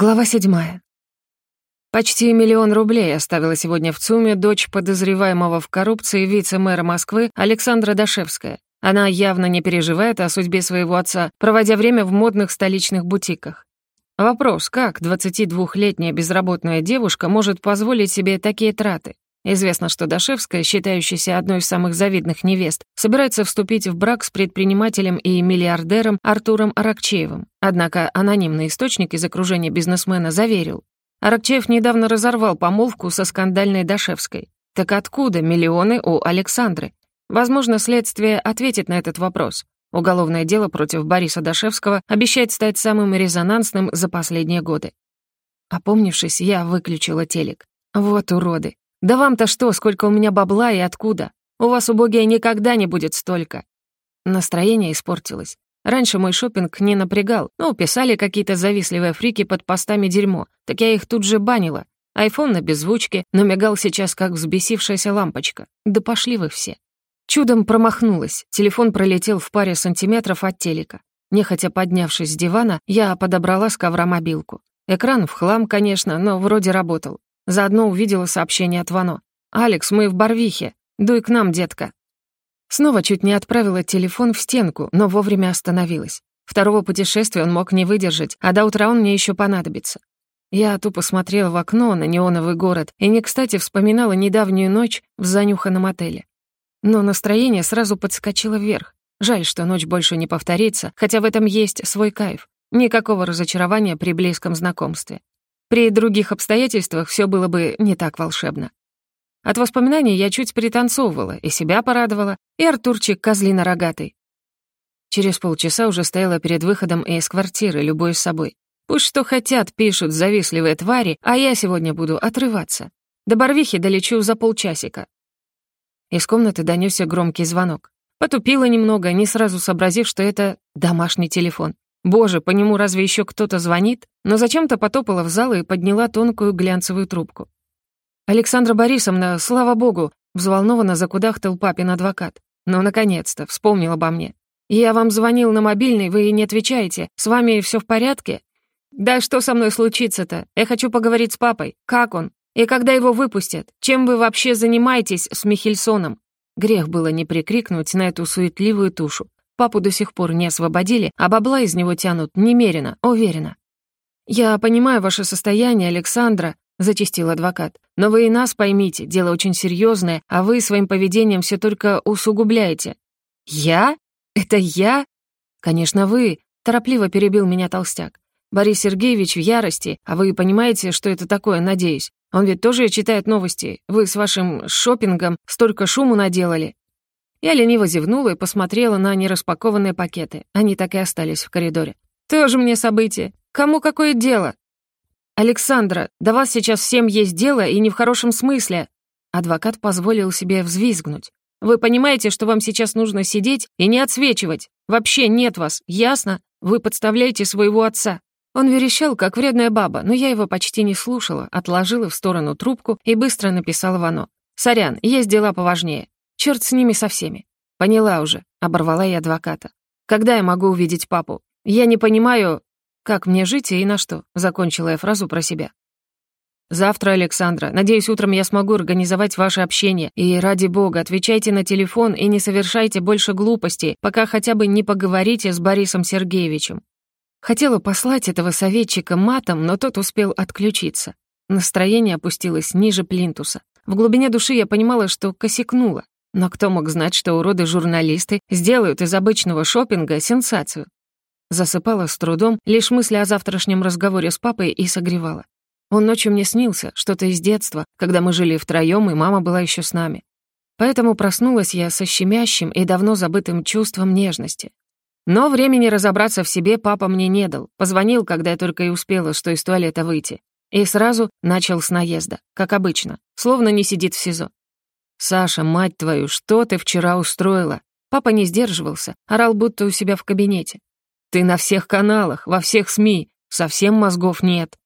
Глава седьмая. Почти миллион рублей оставила сегодня в ЦУМе дочь подозреваемого в коррупции вице-мэра Москвы Александра Дашевская. Она явно не переживает о судьбе своего отца, проводя время в модных столичных бутиках. Вопрос, как 22-летняя безработная девушка может позволить себе такие траты? Известно, что Дашевская, считающаяся одной из самых завидных невест, собирается вступить в брак с предпринимателем и миллиардером Артуром Аракчеевым. Однако анонимный источник из окружения бизнесмена заверил, Аракчеев недавно разорвал помолвку со скандальной Дашевской. Так откуда миллионы у Александры? Возможно, следствие ответит на этот вопрос. Уголовное дело против Бориса Дашевского обещает стать самым резонансным за последние годы. Опомнившись, я выключила телек. Вот уроды. «Да вам-то что, сколько у меня бабла и откуда? У вас, убогие, никогда не будет столько». Настроение испортилось. Раньше мой шопинг не напрягал, ну, писали какие-то завистливые фрики под постами дерьмо, так я их тут же банила. Айфон на беззвучке, но мигал сейчас как взбесившаяся лампочка. Да пошли вы все. Чудом промахнулась, телефон пролетел в паре сантиметров от телека. Нехотя поднявшись с дивана, я подобрала с ковра мобилку. Экран в хлам, конечно, но вроде работал. Заодно увидела сообщение от Вано. «Алекс, мы в Барвихе. Дуй к нам, детка». Снова чуть не отправила телефон в стенку, но вовремя остановилась. Второго путешествия он мог не выдержать, а до утра он мне еще понадобится. Я тупо смотрела в окно на неоновый город и не кстати вспоминала недавнюю ночь в занюханном отеле. Но настроение сразу подскочило вверх. Жаль, что ночь больше не повторится, хотя в этом есть свой кайф. Никакого разочарования при близком знакомстве. При других обстоятельствах все было бы не так волшебно. От воспоминаний я чуть пританцовывала, и себя порадовала, и Артурчик козлина-рогатый. Через полчаса уже стояла перед выходом из квартиры, любуясь собой. Пусть что хотят, пишут завистливые твари, а я сегодня буду отрываться. До Барвихи долечу за полчасика. Из комнаты донёсся громкий звонок. Потупила немного, не сразу сообразив, что это домашний телефон. Боже, по нему разве еще кто-то звонит? Но зачем-то потопала в зал и подняла тонкую глянцевую трубку. «Александра Борисовна, слава богу!» Взволнованно закудахтал папин адвокат. «Ну, наконец-то, вспомнил обо мне. Я вам звонил на мобильный, вы не отвечаете. С вами все в порядке?» «Да что со мной случится-то? Я хочу поговорить с папой. Как он? И когда его выпустят? Чем вы вообще занимаетесь с Михельсоном?» Грех было не прикрикнуть на эту суетливую тушу. Папу до сих пор не освободили, а бабла из него тянут немерено, уверенно. «Я понимаю ваше состояние, Александра», — зачистил адвокат. «Но вы и нас поймите, дело очень серьезное, а вы своим поведением все только усугубляете». «Я? Это я?» «Конечно, вы», — торопливо перебил меня толстяк. «Борис Сергеевич в ярости, а вы понимаете, что это такое, надеюсь? Он ведь тоже читает новости. Вы с вашим шопингом столько шуму наделали. Я лениво зевнула и посмотрела на нераспакованные пакеты. Они так и остались в коридоре. «Тоже мне событие. Кому какое дело?» «Александра, до вас сейчас всем есть дело, и не в хорошем смысле». Адвокат позволил себе взвизгнуть. «Вы понимаете, что вам сейчас нужно сидеть и не отсвечивать? Вообще нет вас, ясно? Вы подставляете своего отца». Он верещал, как вредная баба, но я его почти не слушала, отложила в сторону трубку и быстро написала Вано. «Сорян, есть дела поважнее. Черт с ними со всеми. Поняла уже, оборвала я адвоката. Когда я могу увидеть папу? Я не понимаю, как мне жить и на что, закончила я фразу про себя. Завтра, Александра. Надеюсь, утром я смогу организовать ваше общение. И ради бога, отвечайте на телефон и не совершайте больше глупостей, пока хотя бы не поговорите с Борисом Сергеевичем. Хотела послать этого советчика матом, но тот успел отключиться. Настроение опустилось ниже плинтуса. В глубине души я понимала, что косякнула. Но кто мог знать, что уроды-журналисты сделают из обычного шопинга сенсацию? Засыпала с трудом, лишь мысли о завтрашнем разговоре с папой и согревала. Он ночью мне снился, что-то из детства, когда мы жили втроём, и мама была еще с нами. Поэтому проснулась я со щемящим и давно забытым чувством нежности. Но времени разобраться в себе папа мне не дал. Позвонил, когда я только и успела, что из туалета выйти. И сразу начал с наезда, как обычно, словно не сидит в СИЗО. «Саша, мать твою, что ты вчера устроила?» Папа не сдерживался, орал будто у себя в кабинете. «Ты на всех каналах, во всех СМИ, совсем мозгов нет».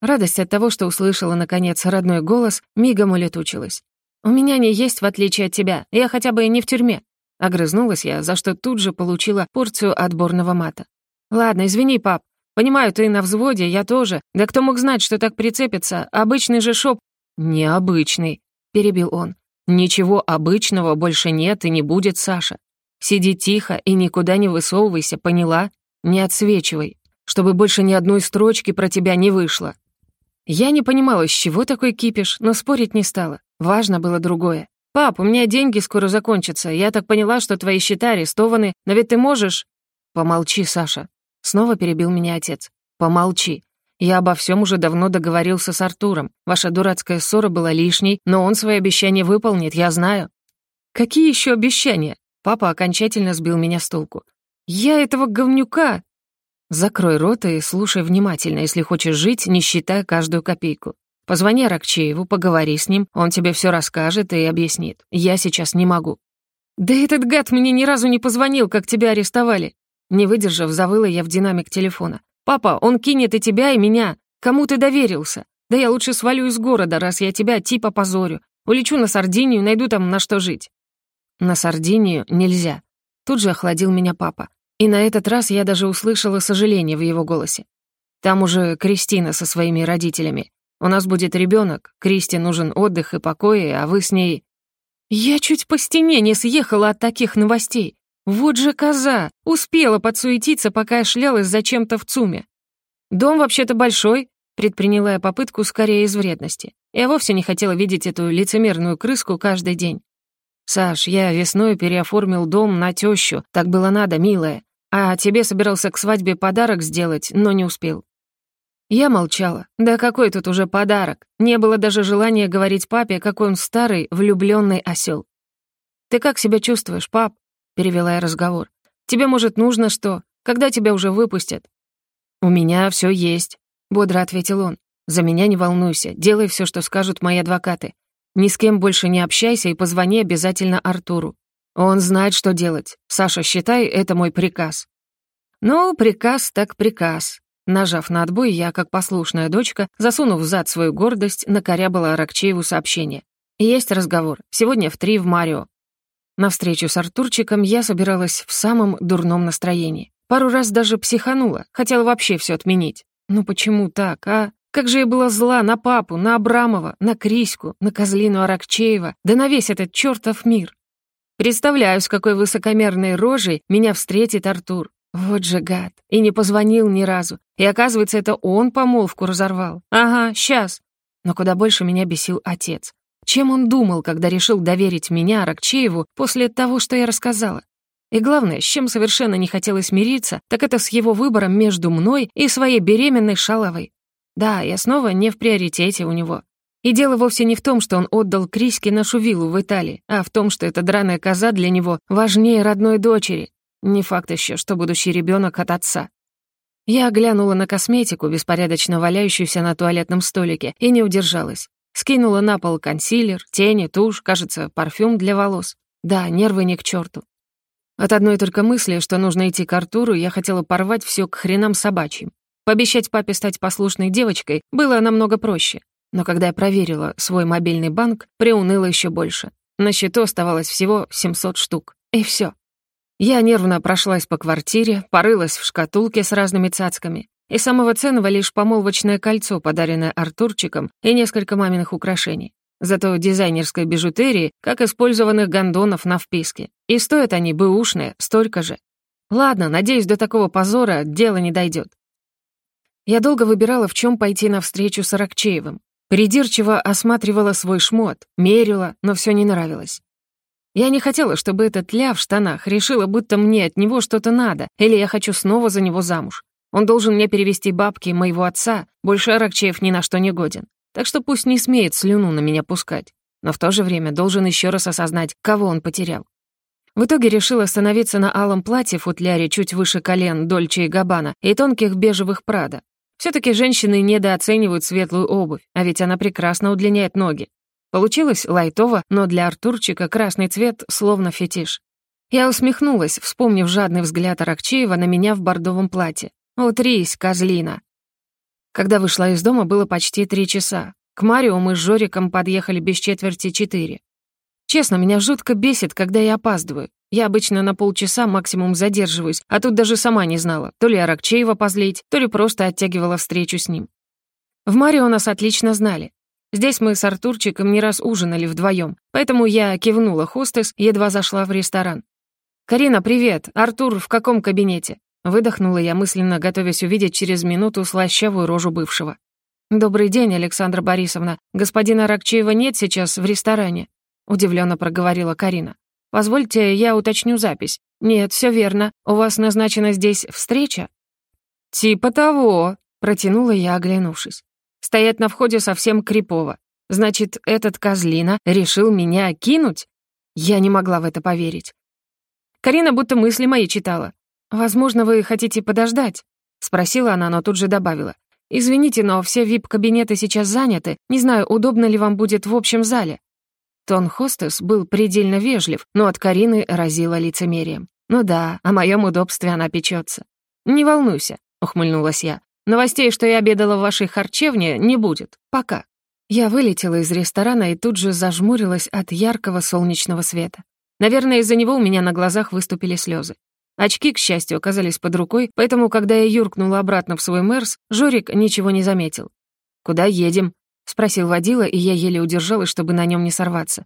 Радость от того, что услышала, наконец, родной голос, мигом улетучилась. «У меня не есть, в отличие от тебя, я хотя бы не в тюрьме». Огрызнулась я, за что тут же получила порцию отборного мата. «Ладно, извини, пап, Понимаю, ты на взводе, я тоже. Да кто мог знать, что так прицепится? Обычный же шоп...» «Необычный», — перебил он. «Ничего обычного больше нет и не будет, Саша. Сиди тихо и никуда не высовывайся, поняла? Не отсвечивай, чтобы больше ни одной строчки про тебя не вышло». Я не понимала, с чего такой кипиш, но спорить не стала. Важно было другое. «Пап, у меня деньги скоро закончатся. Я так поняла, что твои счета арестованы, но ведь ты можешь...» «Помолчи, Саша», — снова перебил меня отец. «Помолчи. Я обо всем уже давно договорился с Артуром. Ваша дурацкая ссора была лишней, но он свои обещания выполнит, я знаю». «Какие еще обещания?» Папа окончательно сбил меня с толку. «Я этого говнюка!» «Закрой рот и слушай внимательно, если хочешь жить, не считая каждую копейку. Позвони Аракчееву, поговори с ним, он тебе все расскажет и объяснит. Я сейчас не могу». «Да этот гад мне ни разу не позвонил, как тебя арестовали». Не выдержав, завыла я в динамик телефона. «Папа, он кинет и тебя, и меня. Кому ты доверился? Да я лучше свалю из города, раз я тебя типа позорю. Улечу на Сардинию, найду там на что жить». На Сардинию нельзя. Тут же охладил меня папа. И на этот раз я даже услышала сожаление в его голосе. Там уже Кристина со своими родителями. У нас будет ребенок, Кристи нужен отдых и покой, а вы с ней... Я чуть по стене не съехала от таких новостей. Вот же коза! Успела подсуетиться, пока я шлялась зачем-то в ЦУМе. Дом вообще-то большой, предприняла я попытку скорее из вредности. Я вовсе не хотела видеть эту лицемерную крыску каждый день. «Саш, я весной переоформил дом на тещу, так было надо, милая. А тебе собирался к свадьбе подарок сделать, но не успел». Я молчала. Да какой тут уже подарок? Не было даже желания говорить папе, какой он старый, влюбленный осел. «Ты как себя чувствуешь, пап?» — перевела я разговор. «Тебе, может, нужно что? Когда тебя уже выпустят?» «У меня все есть», — бодро ответил он. «За меня не волнуйся, делай все, что скажут мои адвокаты. Ни с кем больше не общайся и позвони обязательно Артуру. Он знает, что делать. Саша, считай, это мой приказ». «Ну, приказ так приказ». Нажав на отбой, я, как послушная дочка, засунув в зад свою гордость, накорябала Аракчееву сообщение. «Есть разговор. Сегодня в три в Марио». На встречу с Артурчиком я собиралась в самом дурном настроении. Пару раз даже психанула, хотела вообще все отменить. Ну почему так, а? Как же я была зла на папу, на Абрамова, на Криську, на Козлину Аракчеева, да на весь этот чертов мир. Представляю, с какой высокомерной рожей меня встретит Артур. Вот же гад. И не позвонил ни разу. И оказывается, это он помолвку разорвал. Ага, сейчас. Но куда больше меня бесил отец. Чем он думал, когда решил доверить меня Аракчееву после того, что я рассказала? И главное, с чем совершенно не хотелось мириться, так это с его выбором между мной и своей беременной шаловой. Да, я снова не в приоритете у него. И дело вовсе не в том, что он отдал Криске нашу виллу в Италии, а в том, что эта драная коза для него важнее родной дочери. Не факт еще, что будущий ребенок от отца. Я глянула на косметику, беспорядочно валяющуюся на туалетном столике, и не удержалась. Скинула на пол консилер, тени, тушь, кажется, парфюм для волос. Да, нервы не к черту. От одной только мысли, что нужно идти к Артуру, я хотела порвать все к хренам собачьим. Пообещать папе стать послушной девочкой было намного проще. Но когда я проверила свой мобильный банк, приуныла еще больше. На счету оставалось всего 700 штук. И все. Я нервно прошлась по квартире, порылась в шкатулке с разными цацками. И самого ценного лишь помолвочное кольцо, подаренное Артурчиком, и несколько маминых украшений. Зато дизайнерской бижутерии, как использованных гондонов на вписке. И стоят они бэушные, столько же. Ладно, надеюсь, до такого позора дело не дойдет. Я долго выбирала, в чем пойти навстречу с Аракчеевым. Придирчиво осматривала свой шмот, мерила, но все не нравилось. Я не хотела, чтобы этот ля в штанах решила, будто мне от него что-то надо, или я хочу снова за него замуж. Он должен мне перевести бабки моего отца, больше Аракчеев ни на что не годен. Так что пусть не смеет слюну на меня пускать. Но в то же время должен еще раз осознать, кого он потерял. В итоге решил остановиться на алом платье футляре чуть выше колен Дольче и Габбана и тонких бежевых Прада. Все-таки женщины недооценивают светлую обувь, а ведь она прекрасно удлиняет ноги. Получилось лайтово, но для Артурчика красный цвет словно фетиш. Я усмехнулась, вспомнив жадный взгляд Аракчеева на меня в бордовом платье. «Утрись, козлина!» Когда вышла из дома, было почти три часа. К Марио мы с Жориком подъехали без четверти четыре. Честно, меня жутко бесит, когда я опаздываю. Я обычно на полчаса максимум задерживаюсь, а тут даже сама не знала, то ли Аракчеева позлить, то ли просто оттягивала встречу с ним. В Марио нас отлично знали. Здесь мы с Артурчиком не раз ужинали вдвоем, поэтому я кивнула хостес, едва зашла в ресторан. «Карина, привет! Артур в каком кабинете?» Выдохнула я мысленно, готовясь увидеть через минуту слащавую рожу бывшего. «Добрый день, Александра Борисовна. Господина Ракчеева нет сейчас в ресторане», — удивленно проговорила Карина. «Позвольте, я уточню запись. Нет, все верно. У вас назначена здесь встреча?» «Типа того», — протянула я, оглянувшись. «Стоять на входе совсем крипово. Значит, этот козлина решил меня кинуть?» Я не могла в это поверить. Карина будто мысли мои читала. «Возможно, вы хотите подождать?» — спросила она, но тут же добавила. «Извините, но все вип-кабинеты сейчас заняты. Не знаю, удобно ли вам будет в общем зале». Тон хостес был предельно вежлив, но от Карины разило лицемерием. «Ну да, о моем удобстве она печется. «Не волнуйся», — ухмыльнулась я. «Новостей, что я обедала в вашей харчевне, не будет. Пока». Я вылетела из ресторана и тут же зажмурилась от яркого солнечного света. Наверное, из-за него у меня на глазах выступили слезы. Очки, к счастью, оказались под рукой, поэтому, когда я юркнула обратно в свой Мерс, Жорик ничего не заметил. «Куда едем?» — спросил водила, и я еле удержалась, чтобы на нем не сорваться.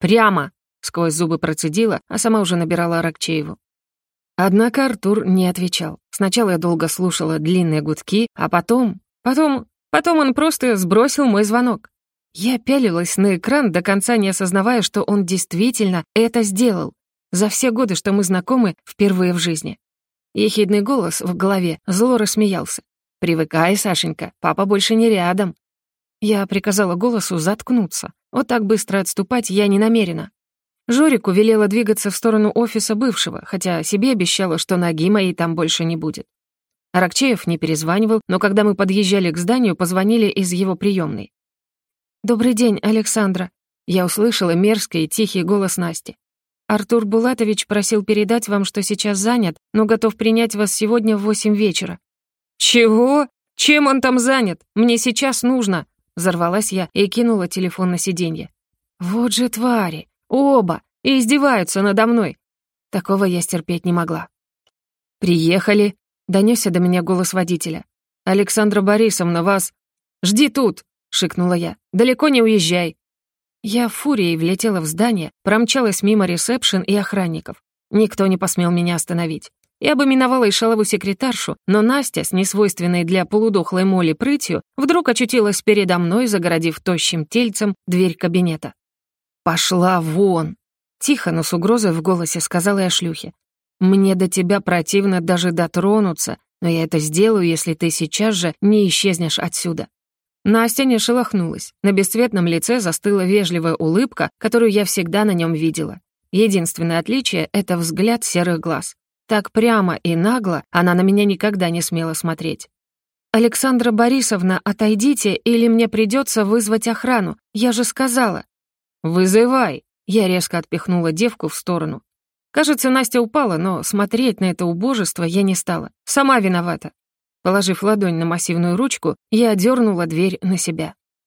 «Прямо!» — сквозь зубы процедила, а сама уже набирала Аракчееву. Однако Артур не отвечал. Сначала я долго слушала длинные гудки, а потом... Потом... Потом он просто сбросил мой звонок. Я пялилась на экран, до конца не осознавая, что он действительно это сделал. За все годы, что мы знакомы, впервые в жизни. Ехидный голос в голове зло рассмеялся. «Привыкай, Сашенька, папа больше не рядом». Я приказала голосу заткнуться. Вот так быстро отступать я не намерена. Жорику велела двигаться в сторону офиса бывшего, хотя себе обещала, что ноги моей там больше не будет. Аракчеев не перезванивал, но когда мы подъезжали к зданию, позвонили из его приемной. «Добрый день, Александра». Я услышала мерзкий и тихий голос Насти. «Артур Булатович просил передать вам, что сейчас занят, но готов принять вас сегодня в восемь вечера». «Чего? Чем он там занят? Мне сейчас нужно!» Взорвалась я и кинула телефон на сиденье. «Вот же твари! Оба! И издеваются надо мной!» Такого я стерпеть не могла. «Приехали!» — донёсся до меня голос водителя. «Александра Борисовна, вас...» «Жди тут!» — шикнула я. «Далеко не уезжай». Я фурией влетела в здание, промчалась мимо ресепшн и охранников. Никто не посмел меня остановить. Я бы миновала и шалову секретаршу, но Настя, с несвойственной для полудохлой моли прытью, вдруг очутилась передо мной, загородив тощим тельцем дверь кабинета. «Пошла вон!» Тихо, но с угрозой в голосе сказала я шлюхе. «Мне до тебя противно даже дотронуться, но я это сделаю, если ты сейчас же не исчезнешь отсюда». Настя не шелохнулась. На бесцветном лице застыла вежливая улыбка, которую я всегда на нем видела. Единственное отличие — это взгляд серых глаз. Так прямо и нагло она на меня никогда не смела смотреть. «Александра Борисовна, отойдите, или мне придется вызвать охрану. Я же сказала». «Вызывай!» Я резко отпихнула девку в сторону. Кажется, Настя упала, но смотреть на это убожество я не стала. Сама виновата. Положив ладонь на массивную ручку, я дернула дверь на себя.